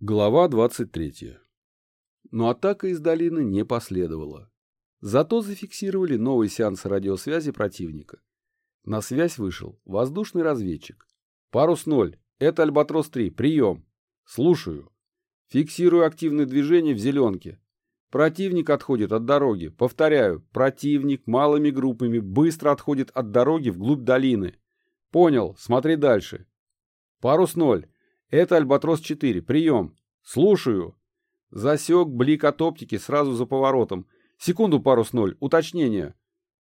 Глава 23. Но атака из долины не последовала. Зато зафиксировали новый сеанс радиосвязи противника. На связь вышел воздушный разведчик. «Парус 0. Это Альбатрос-3. Прием. Слушаю. Фиксирую активное движение в зеленке. Противник отходит от дороги. Повторяю, противник малыми группами быстро отходит от дороги вглубь долины. Понял. Смотри дальше. Парус 0. Это Альбатрос-4. Прием. Слушаю. Засек блик от оптики сразу за поворотом. Секунду, парус 0. Уточнение.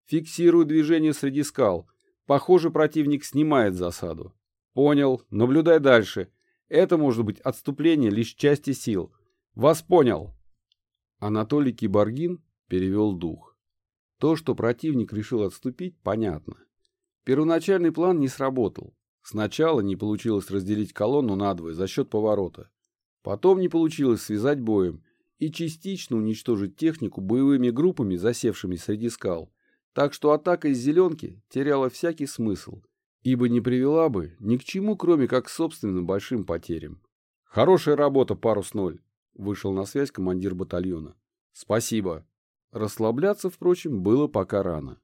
Фиксирую движение среди скал. Похоже, противник снимает засаду. Понял. Наблюдай дальше. Это может быть отступление лишь части сил. Вас понял. Анатолий Киборгин перевел дух. То, что противник решил отступить, понятно. Первоначальный план не сработал. Сначала не получилось разделить колонну надвое за счет поворота. Потом не получилось связать боем и частично уничтожить технику боевыми группами, засевшими среди скал. Так что атака из зеленки теряла всякий смысл, ибо не привела бы ни к чему, кроме как к собственным большим потерям. «Хорошая работа, парус-0», — вышел на связь командир батальона. «Спасибо». Расслабляться, впрочем, было пока рано.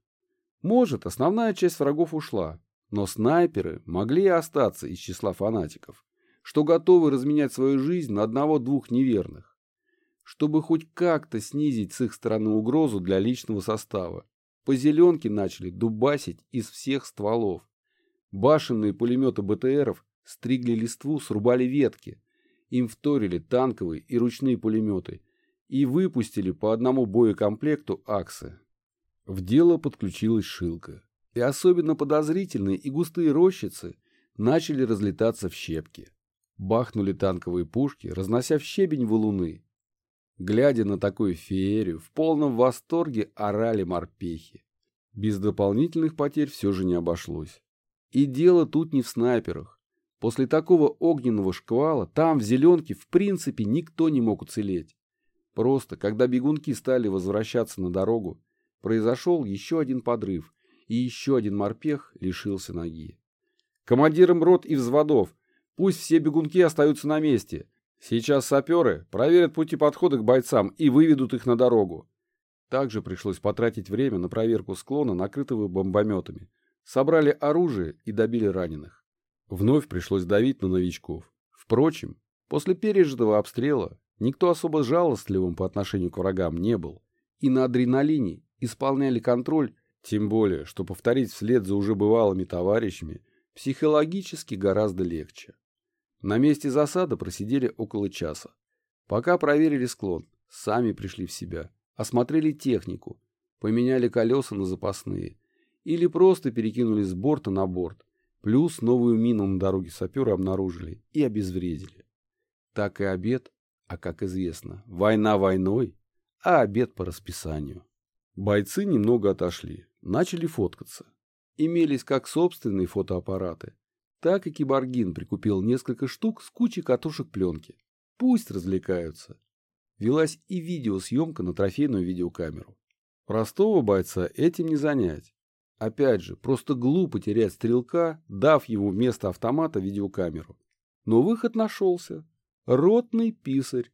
Может, основная часть врагов ушла, но снайперы могли и остаться из числа фанатиков, что готовы разменять свою жизнь на одного-двух неверных. Чтобы хоть как-то снизить с их стороны угрозу для личного состава, по зеленке начали дубасить из всех стволов. Башенные пулеметы БТРов стригли листву, срубали ветки. Им вторили танковые и ручные пулеметы и выпустили по одному боекомплекту «Аксы». В дело подключилась Шилка и особенно подозрительные и густые рощицы начали разлетаться в щепки. Бахнули танковые пушки, разнося в щебень валуны. Глядя на такую феерию, в полном восторге орали морпехи. Без дополнительных потерь все же не обошлось. И дело тут не в снайперах. После такого огненного шквала там, в зеленке, в принципе, никто не мог уцелеть. Просто, когда бегунки стали возвращаться на дорогу, произошел еще один подрыв, и еще один морпех лишился ноги. Командирам рот и взводов, пусть все бегунки остаются на месте. Сейчас саперы проверят пути подхода к бойцам и выведут их на дорогу. Также пришлось потратить время на проверку склона, накрытого бомбометами. Собрали оружие и добили раненых. Вновь пришлось давить на новичков. Впрочем, после пережитого обстрела никто особо жалостливым по отношению к врагам не был. И на адреналине исполняли контроль тем более, что повторить вслед за уже бывалыми товарищами психологически гораздо легче. На месте засады просидели около часа. Пока проверили склон, сами пришли в себя, осмотрели технику, поменяли колеса на запасные или просто перекинули с борта на борт, плюс новую мину на дороге саперы обнаружили и обезвредили. Так и обед, а как известно, война войной, а обед по расписанию. Бойцы немного отошли, начали фоткаться. Имелись как собственные фотоаппараты, так и Киборгин прикупил несколько штук с кучей катушек пленки. Пусть развлекаются. Велась и видеосъемка на трофейную видеокамеру. Простого бойца этим не занять. Опять же, просто глупо терять стрелка, дав ему вместо автомата видеокамеру. Но выход нашелся. Ротный писарь.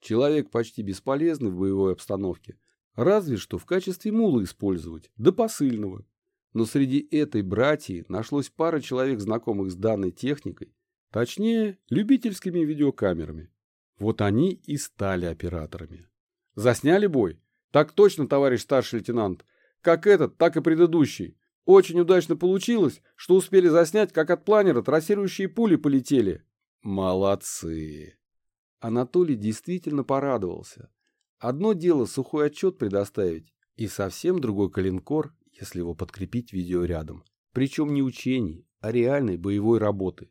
Человек почти бесполезный в боевой обстановке, Разве что в качестве мула использовать, да посыльного. Но среди этой братьи нашлось пара человек, знакомых с данной техникой, точнее, любительскими видеокамерами. Вот они и стали операторами. Засняли бой? Так точно, товарищ старший лейтенант. Как этот, так и предыдущий. Очень удачно получилось, что успели заснять, как от планера трассирующие пули полетели. Молодцы. Анатолий действительно порадовался. Одно дело сухой отчет предоставить, и совсем другой калинкор, если его подкрепить видеорядом. Причем не учений, а реальной боевой работы.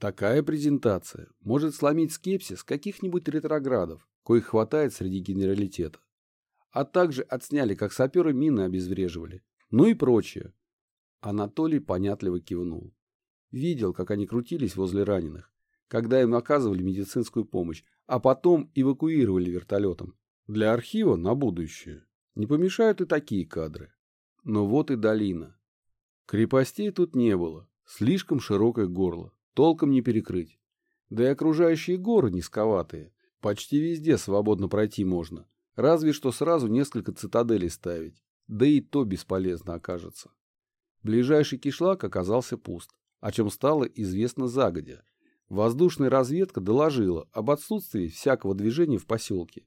Такая презентация может сломить скепсис каких-нибудь ретроградов, коих хватает среди генералитета. А также отсняли, как саперы мины обезвреживали. Ну и прочее. Анатолий понятливо кивнул. Видел, как они крутились возле раненых, когда им оказывали медицинскую помощь, а потом эвакуировали вертолетом. Для архива на будущее не помешают и такие кадры. Но вот и долина. Крепостей тут не было, слишком широкое горло, толком не перекрыть. Да и окружающие горы низковатые. Почти везде свободно пройти можно. Разве что сразу несколько цитаделей ставить. Да и то бесполезно окажется. Ближайший кишлак оказался пуст, о чем стало известно загодя. Воздушная разведка доложила об отсутствии всякого движения в поселке.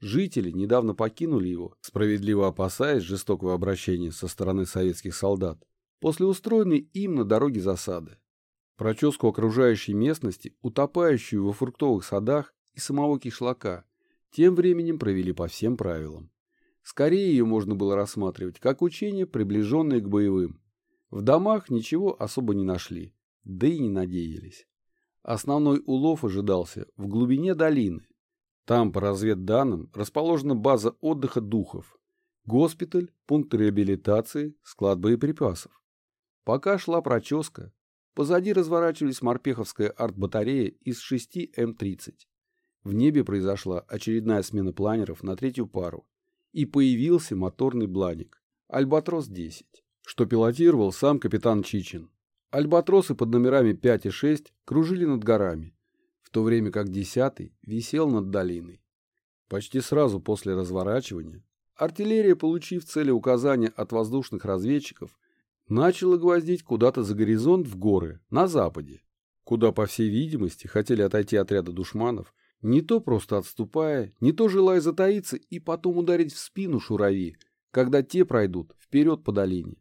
Жители недавно покинули его, справедливо опасаясь жестокого обращения со стороны советских солдат, после устроенной им на дороге засады. Проческу окружающей местности, утопающую во фруктовых садах и самого кишлака, тем временем провели по всем правилам. Скорее ее можно было рассматривать как учение, приближенное к боевым. В домах ничего особо не нашли, да и не надеялись. Основной улов ожидался в глубине долины, там, по разведданным, расположена база отдыха духов, госпиталь, пункт реабилитации, склад боеприпасов. Пока шла проческа, позади разворачивались морпеховская артбатарея из 6 М-30. В небе произошла очередная смена планеров на третью пару, и появился моторный бланик «Альбатрос-10», что пилотировал сам капитан Чичин. Альбатросы под номерами 5 и 6 кружили над горами, в то время как десятый висел над долиной. Почти сразу после разворачивания артиллерия, получив цели указания от воздушных разведчиков, начала гвоздить куда-то за горизонт в горы, на западе, куда, по всей видимости, хотели отойти отряды душманов, не то просто отступая, не то желая затаиться и потом ударить в спину шурави, когда те пройдут вперед по долине.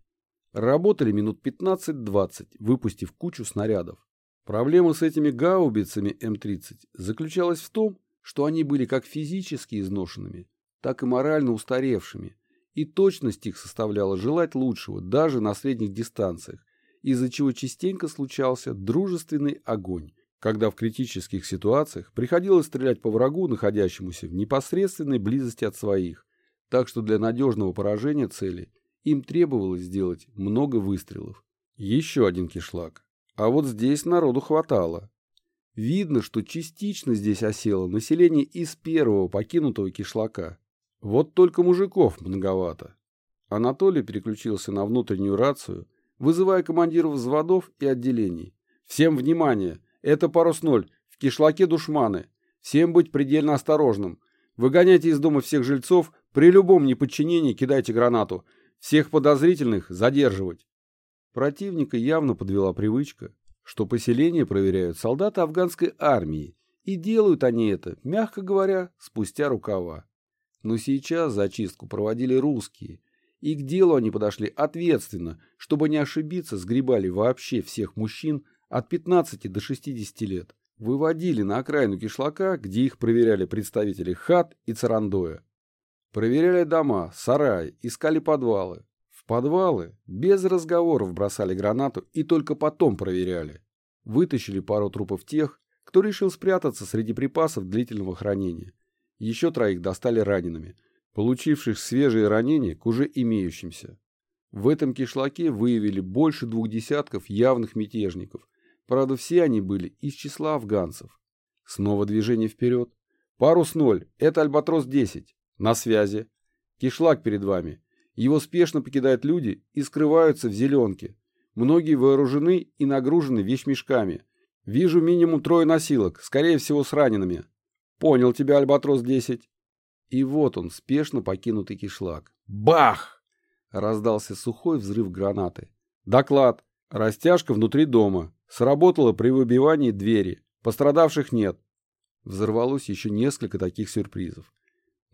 Работали минут 15-20, выпустив кучу снарядов. Проблема с этими гаубицами М-30 заключалась в том, что они были как физически изношенными, так и морально устаревшими, и точность их составляла желать лучшего даже на средних дистанциях, из-за чего частенько случался дружественный огонь, когда в критических ситуациях приходилось стрелять по врагу, находящемуся в непосредственной близости от своих, так что для надежного поражения цели им требовалось сделать много выстрелов. Еще один кишлак. А вот здесь народу хватало. Видно, что частично здесь осело население из первого покинутого кишлака. Вот только мужиков многовато. Анатолий переключился на внутреннюю рацию, вызывая командиров взводов и отделений. «Всем внимание! Это парус ноль. В кишлаке душманы. Всем быть предельно осторожным. Выгоняйте из дома всех жильцов, при любом неподчинении кидайте гранату. Всех подозрительных задерживать. Противника явно подвела привычка, что поселение проверяют солдаты афганской армии, и делают они это, мягко говоря, спустя рукава. Но сейчас зачистку проводили русские, и к делу они подошли ответственно, чтобы не ошибиться, сгребали вообще всех мужчин от 15 до 60 лет, выводили на окраину кишлака, где их проверяли представители хат и царандоя. Проверяли дома, сараи, искали подвалы, подвалы без разговоров бросали гранату и только потом проверяли. Вытащили пару трупов тех, кто решил спрятаться среди припасов длительного хранения. Еще троих достали ранеными, получивших свежие ранения к уже имеющимся. В этом кишлаке выявили больше двух десятков явных мятежников. Правда, все они были из числа афганцев. Снова движение вперед. Парус ноль. Это Альбатрос-10. На связи. Кишлак перед вами. Его спешно покидают люди и скрываются в зеленке. Многие вооружены и нагружены вещмешками. Вижу минимум трое носилок, скорее всего с ранеными. Понял тебя, Альбатрос-10. И вот он, спешно покинутый кишлак. Бах! Раздался сухой взрыв гранаты. Доклад. Растяжка внутри дома. Сработала при выбивании двери. Пострадавших нет. Взорвалось еще несколько таких сюрпризов.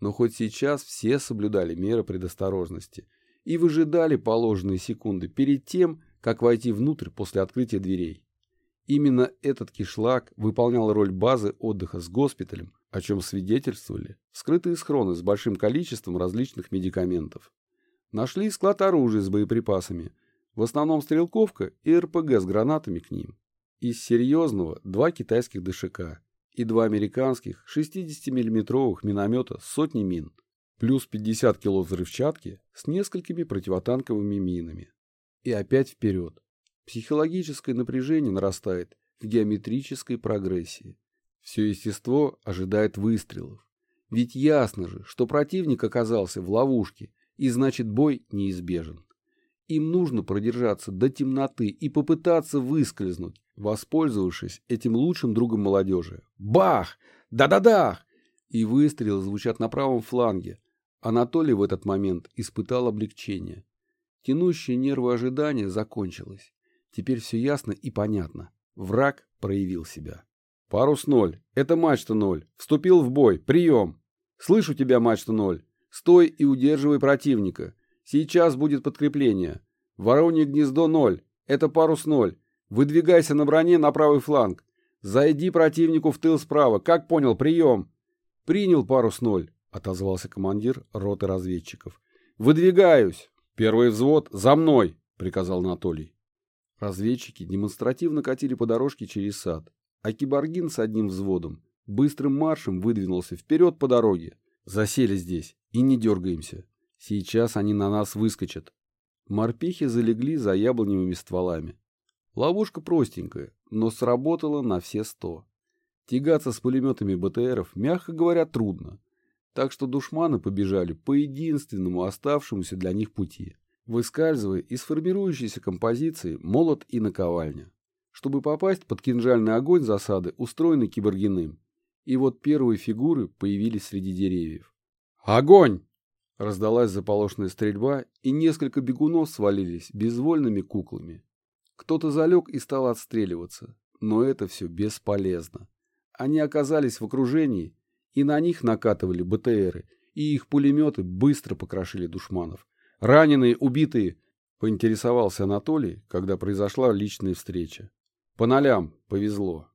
Но хоть сейчас все соблюдали меры предосторожности и выжидали положенные секунды перед тем, как войти внутрь после открытия дверей. Именно этот кишлак выполнял роль базы отдыха с госпиталем, о чем свидетельствовали скрытые схроны с большим количеством различных медикаментов. Нашли склад оружия с боеприпасами, в основном стрелковка и РПГ с гранатами к ним. Из серьезного два китайских ДШК, и два американских 60-миллиметровых миномета с сотней мин, плюс 50 кило взрывчатки с несколькими противотанковыми минами. И опять вперед. Психологическое напряжение нарастает в геометрической прогрессии. Все естество ожидает выстрелов. Ведь ясно же, что противник оказался в ловушке, и значит бой неизбежен. Им нужно продержаться до темноты и попытаться выскользнуть, воспользовавшись этим лучшим другом молодежи. Бах! Да-да-да! И выстрелы звучат на правом фланге. Анатолий в этот момент испытал облегчение. Тянущее нервы ожидания закончилось. Теперь все ясно и понятно. Враг проявил себя. Парус ноль. Это мачта ноль. Вступил в бой. Прием. Слышу тебя, мачта ноль. Стой и удерживай противника. Сейчас будет подкрепление. Воронье гнездо ноль. Это парус ноль. Выдвигайся на броне на правый фланг. Зайди противнику в тыл справа. Как понял, прием. Принял парус ноль, отозвался командир роты разведчиков. Выдвигаюсь. Первый взвод за мной, приказал Анатолий. Разведчики демонстративно катили по дорожке через сад, а киборгин с одним взводом быстрым маршем выдвинулся вперед по дороге. Засели здесь и не дергаемся. Сейчас они на нас выскочат. Морпехи залегли за яблоневыми стволами. Ловушка простенькая, но сработала на все сто. Тягаться с пулеметами БТРов, мягко говоря, трудно. Так что душманы побежали по единственному оставшемуся для них пути, выскальзывая из формирующейся композиции молот и наковальня. Чтобы попасть под кинжальный огонь засады, устроенный киборгиным. И вот первые фигуры появились среди деревьев. «Огонь!» Раздалась заполошенная стрельба, и несколько бегунов свалились безвольными куклами. Кто-то залег и стал отстреливаться, но это все бесполезно. Они оказались в окружении, и на них накатывали БТРы, и их пулеметы быстро покрошили душманов. Раненые, убитые, поинтересовался Анатолий, когда произошла личная встреча. По нолям повезло.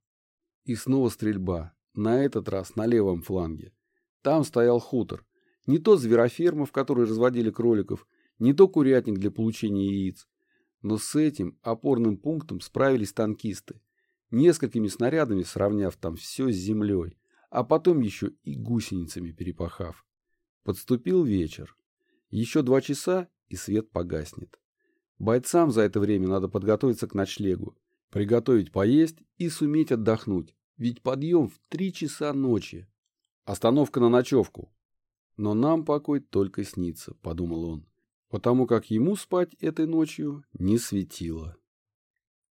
И снова стрельба, на этот раз на левом фланге. Там стоял хутор. Не то звероферма, в которой разводили кроликов, не то курятник для получения яиц. Но с этим опорным пунктом справились танкисты, несколькими снарядами сравняв там все с землей, а потом еще и гусеницами перепахав. Подступил вечер. Еще два часа, и свет погаснет. Бойцам за это время надо подготовиться к ночлегу, приготовить поесть и суметь отдохнуть, ведь подъем в три часа ночи. Остановка на ночевку. Но нам покой только снится, подумал он потому как ему спать этой ночью не светило.